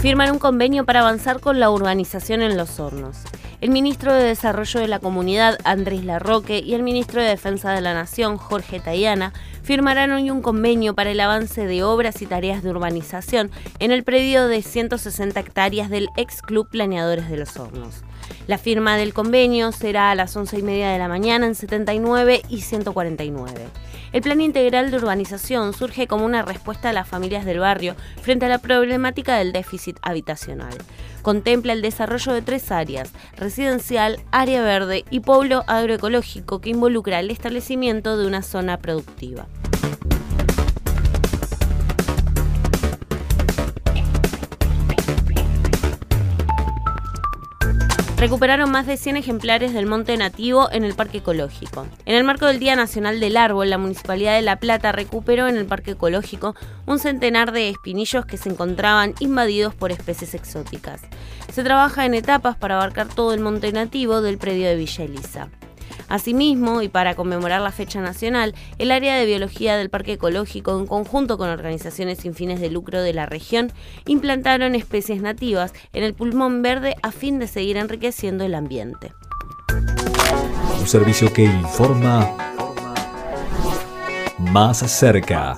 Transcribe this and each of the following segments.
Firman un convenio para avanzar con la urbanización en los hornos. El ministro de Desarrollo de la Comunidad, Andrés Larroque, y el ministro de Defensa de la Nación, Jorge Tayana, firmarán hoy un convenio para el avance de obras y tareas de urbanización en el predio de 160 hectáreas del ex Club Planeadores de los Hornos. La firma del convenio será a las 11 y media de la mañana en 79 y 149. El plan integral de urbanización surge como una respuesta a las familias del barrio frente a la problemática del déficit habitacional. Contempla el desarrollo de tres áreas, residencial, área verde y pueblo agroecológico que involucra el establecimiento de una zona productiva. Recuperaron más de 100 ejemplares del monte nativo en el Parque Ecológico. En el marco del Día Nacional del Árbol, la Municipalidad de La Plata recuperó en el Parque Ecológico un centenar de espinillos que se encontraban invadidos por especies exóticas. Se trabaja en etapas para abarcar todo el monte nativo del predio de Villa Elisa. Asimismo, y para conmemorar la fecha nacional, el área de biología del Parque Ecológico, en conjunto con organizaciones sin fines de lucro de la región, implantaron especies nativas en el pulmón verde a fin de seguir enriqueciendo el ambiente. Un servicio que informa más cerca.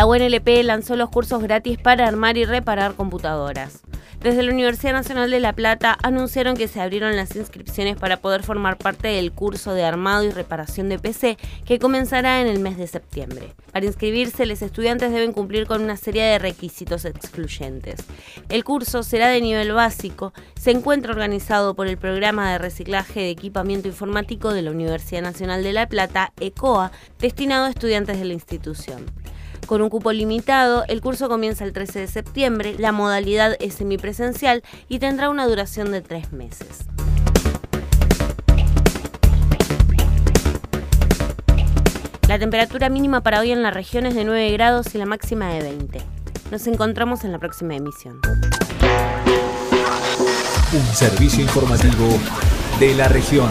La UNLP lanzó los cursos gratis para armar y reparar computadoras. Desde la Universidad Nacional de La Plata anunciaron que se abrieron las inscripciones para poder formar parte del curso de armado y reparación de PC que comenzará en el mes de septiembre. Para inscribirse, los estudiantes deben cumplir con una serie de requisitos excluyentes. El curso será de nivel básico, se encuentra organizado por el Programa de Reciclaje de Equipamiento Informático de la Universidad Nacional de La Plata, ECOA, destinado a estudiantes de la institución. Con un cupo limitado, el curso comienza el 13 de septiembre, la modalidad es semipresencial y tendrá una duración de tres meses. La temperatura mínima para hoy en la región es de 9 grados y la máxima de 20. Nos encontramos en la próxima emisión. Un servicio informativo de la región.